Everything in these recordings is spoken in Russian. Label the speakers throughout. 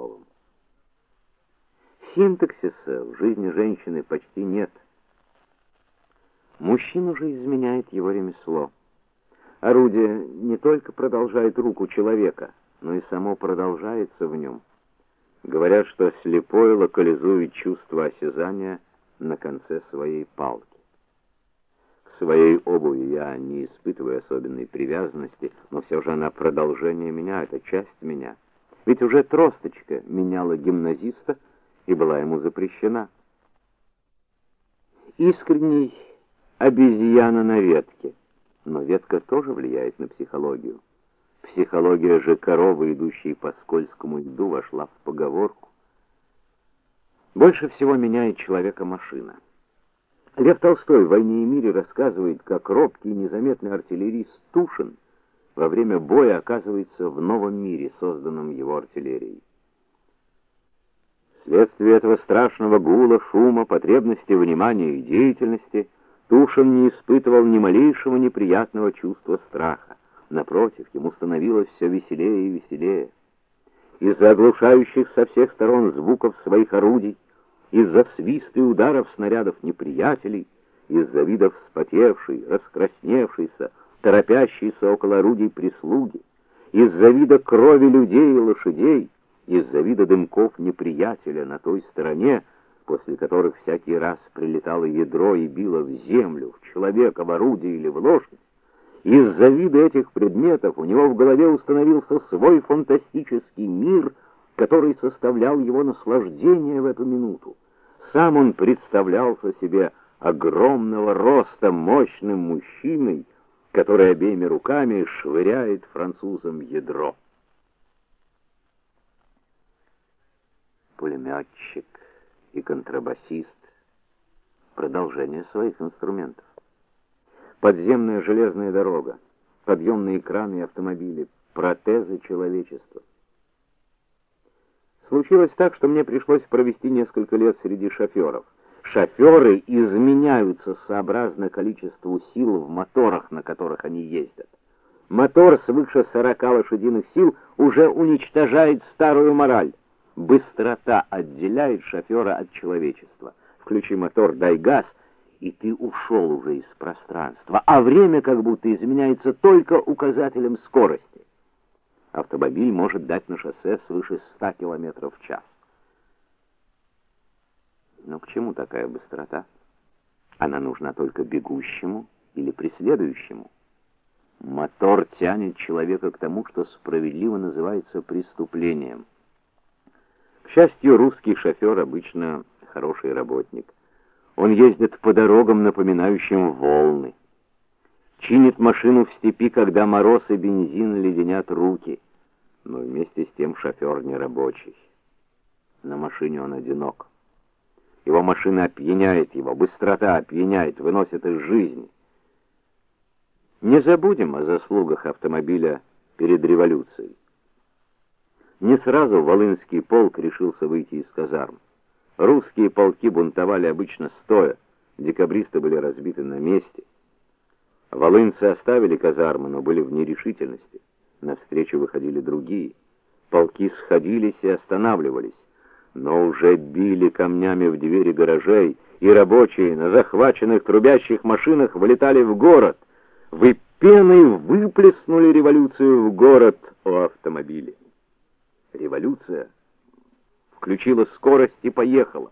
Speaker 1: словом. Синтаксиса в жизни женщины почти нет. Мужчину же изменяет его ремесло. Орудие не только продолжает руку человека, но и само продолжается в нем. Говорят, что слепой локализует чувство осязания на конце своей палки. К своей обуви я не испытываю особенной привязанности, но все же она продолжение меня, это часть меня. Ведь уже тросточка меняла гимназиста и была ему запрещена. Искренний обезьяна на ветке, но ветка тоже влияет на психологию. Психология же коровы, идущей по скользкому льду, вошла в поговорку. Больше всего меняет человека машина. Лев Толстой в «Войне и мире» рассказывает, как робкий и незаметный артиллерист Тушин во время боя оказывается в новом мире, созданном его артиллерией. Вследствие этого страшного гула, шума, потребности внимания и деятельности Тушин не испытывал ни малейшего неприятного чувства страха. Напротив, ему становилось все веселее и веселее. Из-за оглушающих со всех сторон звуков своих орудий, из-за свиста и ударов снарядов неприятелей, из-за видов вспотевшей, раскрасневшейся, торопящейся около орудий прислуги, из-за вида крови людей и лошадей, из-за вида дымков неприятеля на той стороне, после которых всякий раз прилетало ядро и било в землю, в человека, в орудие или в лошадь, из-за вида этих предметов у него в голове установился свой фантастический мир, который составлял его наслаждение в эту минуту. Сам он представлялся себе огромного роста мощным мужчиной, который обеими руками швыряет французам ядро. Пулеметчик и контрабасист продолжение своих инструментов подземная железная дорога, подъемные краны и автомобили, протезы человечества. Случилось так, что мне пришлось провести несколько лет среди шофёров. Шофёры изменяются сообразно количеству сил в моторах, на которых они ездят. Мотор свыше 40 лошадиных сил уже уничтожает старую мораль. Быстрота отделяет шофёра от человечества. Включи мотор, дай газ — и ты ушел уже из пространства, а время как будто изменяется только указателем скорости. Автомобиль может дать на шоссе свыше 100 км в час. Но к чему такая быстрота? Она нужна только бегущему или преследующему. Мотор тянет человека к тому, что справедливо называется преступлением. К счастью, русский шофер обычно хороший работник. Он ездит по дорогам, напоминающим волны. Чинит машину в степи, когда мороз и бензин леденят руки. Но вместе с тем шофер не рабочий. На машине он одинок. Его машина опьяняет его, быстрота опьяняет, выносит из жизни. Не забудем о заслугах автомобиля перед революцией. Не сразу Волынский полк решился выйти из казарм. Русские полки бунтовали обычно стоя, декабристы были разбиты на месте. Волынцы оставили казармы, но были в нерешительности. Навстречу выходили другие. Полки сходились и останавливались, но уже били камнями в двери гаражей, и рабочие на захваченных трубящих машинах вылетали в город. Вы пеной выплеснули революцию в город о автомобиле. Революция включила скорость и поехала.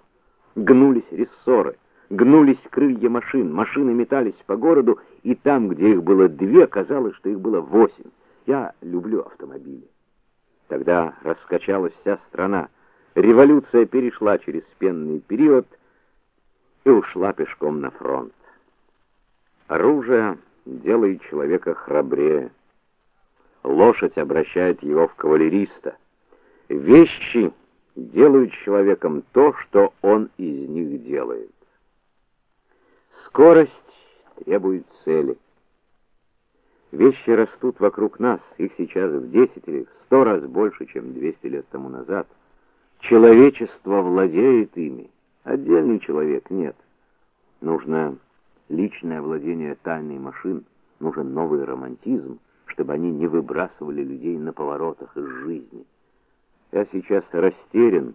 Speaker 1: Гнулись рессоры, гнулись крылья машин, машины метались по городу, и там, где их было две, казалось, что их было восемь. Я люблю автомобили. Тогда раскачалась вся страна. Революция перешла через пенный период и ушла пешком на фронт. Оружие делает человека храбрее. Лошадь обращает его в кавалериста. Вещи делают человеком то, что он из них делает. Скорость требует цели. Вещи растут вокруг нас, их сейчас в 10 или в 100 раз больше, чем 200 лет тому назад. Человечество владеет ими, отдельный человек нет. Нужно личное владение тайной машин, нужен новый романтизм, чтобы они не выбрасывали людей на поворотах из жизни. Я сейчас растерян